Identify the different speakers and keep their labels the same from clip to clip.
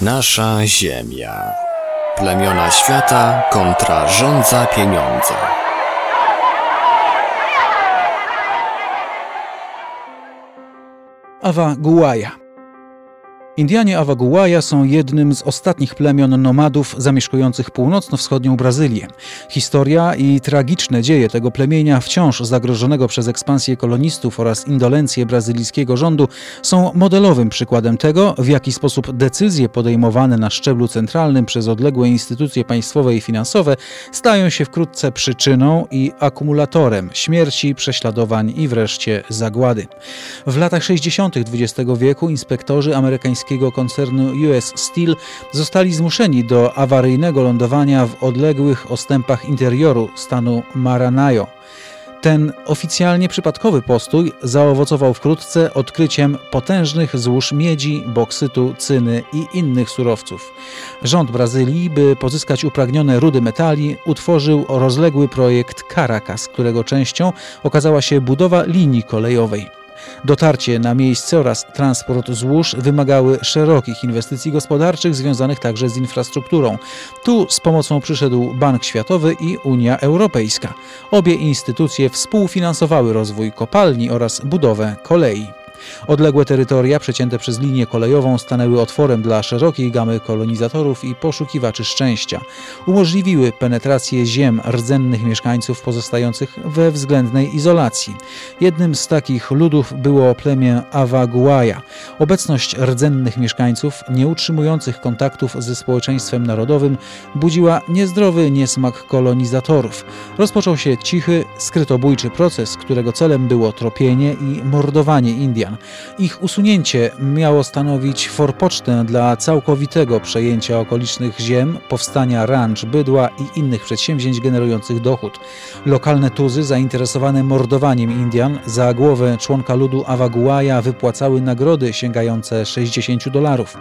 Speaker 1: Nasza Ziemia. Plemiona świata kontra rządza pieniądza.
Speaker 2: Awa Guaja Indianie Awaguaja są jednym z ostatnich plemion nomadów zamieszkujących północno-wschodnią Brazylię. Historia i tragiczne dzieje tego plemienia, wciąż zagrożonego przez ekspansję kolonistów oraz indolencję brazylijskiego rządu, są modelowym przykładem tego, w jaki sposób decyzje podejmowane na szczeblu centralnym przez odległe instytucje państwowe i finansowe stają się wkrótce przyczyną i akumulatorem śmierci, prześladowań i wreszcie zagłady. W latach 60. XX wieku inspektorzy amerykańskiego amerykańskiego koncernu US Steel zostali zmuszeni do awaryjnego lądowania w odległych ostępach interioru stanu Maranayo. Ten oficjalnie przypadkowy postój zaowocował wkrótce odkryciem potężnych złóż miedzi, boksytu, cyny i innych surowców. Rząd Brazylii, by pozyskać upragnione rudy metali, utworzył rozległy projekt Caracas, którego częścią okazała się budowa linii kolejowej. Dotarcie na miejsce oraz transport złóż wymagały szerokich inwestycji gospodarczych związanych także z infrastrukturą. Tu z pomocą przyszedł Bank Światowy i Unia Europejska. Obie instytucje współfinansowały rozwój kopalni oraz budowę kolei. Odległe terytoria przecięte przez linię kolejową stanęły otworem dla szerokiej gamy kolonizatorów i poszukiwaczy szczęścia. Umożliwiły penetrację ziem rdzennych mieszkańców pozostających we względnej izolacji. Jednym z takich ludów było plemię Awaguaja. Obecność rdzennych mieszkańców, nie utrzymujących kontaktów ze społeczeństwem narodowym, budziła niezdrowy niesmak kolonizatorów. Rozpoczął się cichy, skrytobójczy proces, którego celem było tropienie i mordowanie Indian. Ich usunięcie miało stanowić forpocztę dla całkowitego przejęcia okolicznych ziem, powstania ranch, bydła i innych przedsięwzięć generujących dochód. Lokalne tuzy zainteresowane mordowaniem Indian za głowę członka ludu Awaguaja wypłacały nagrody sięgające 60 dolarów.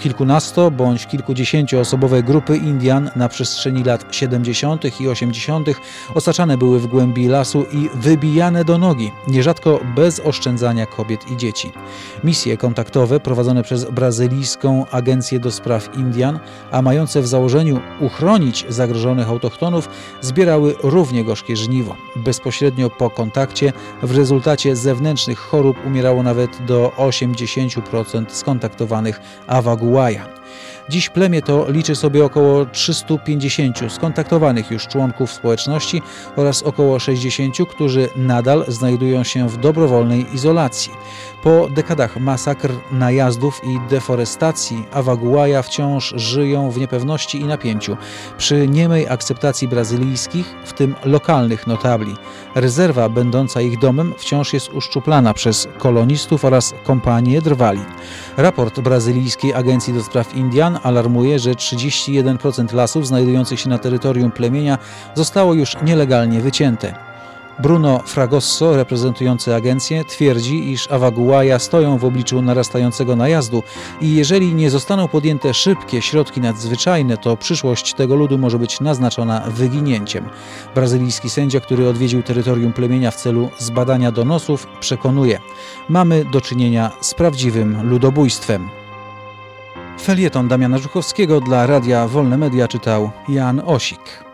Speaker 2: Kilkunasto bądź kilkudziesięcioosobowe grupy Indian na przestrzeni lat 70. i 80. osaczane były w głębi lasu i wybijane do nogi, nierzadko bez oszczędzania kobiet i dzieci. Misje kontaktowe prowadzone przez brazylijską Agencję do Spraw Indian, a mające w założeniu uchronić zagrożonych autochtonów, zbierały równie gorzkie żniwo. Bezpośrednio po kontakcie w rezultacie zewnętrznych chorób umierało nawet do 80% skontaktowanych Awaguaja. Dziś plemię to liczy sobie około 350 skontaktowanych już członków społeczności oraz około 60, którzy nadal znajdują się w dobrowolnej izolacji. Po dekadach masakr, najazdów i deforestacji Awaguaja wciąż żyją w niepewności i napięciu przy niemej akceptacji brazylijskich, w tym lokalnych notabli. Rezerwa będąca ich domem wciąż jest uszczuplana przez kolonistów oraz kompanie drwali. Raport brazylijskiej Agencji do Spraw Indian alarmuje, że 31% lasów znajdujących się na terytorium plemienia zostało już nielegalnie wycięte. Bruno Fragosso, reprezentujący agencję, twierdzi, iż Awaguaja stoją w obliczu narastającego najazdu i jeżeli nie zostaną podjęte szybkie środki nadzwyczajne, to przyszłość tego ludu może być naznaczona wyginięciem. Brazylijski sędzia, który odwiedził terytorium plemienia w celu zbadania donosów, przekonuje: Mamy do czynienia z prawdziwym ludobójstwem. Felieton Damiana Żuchowskiego dla Radia Wolne Media czytał Jan Osik.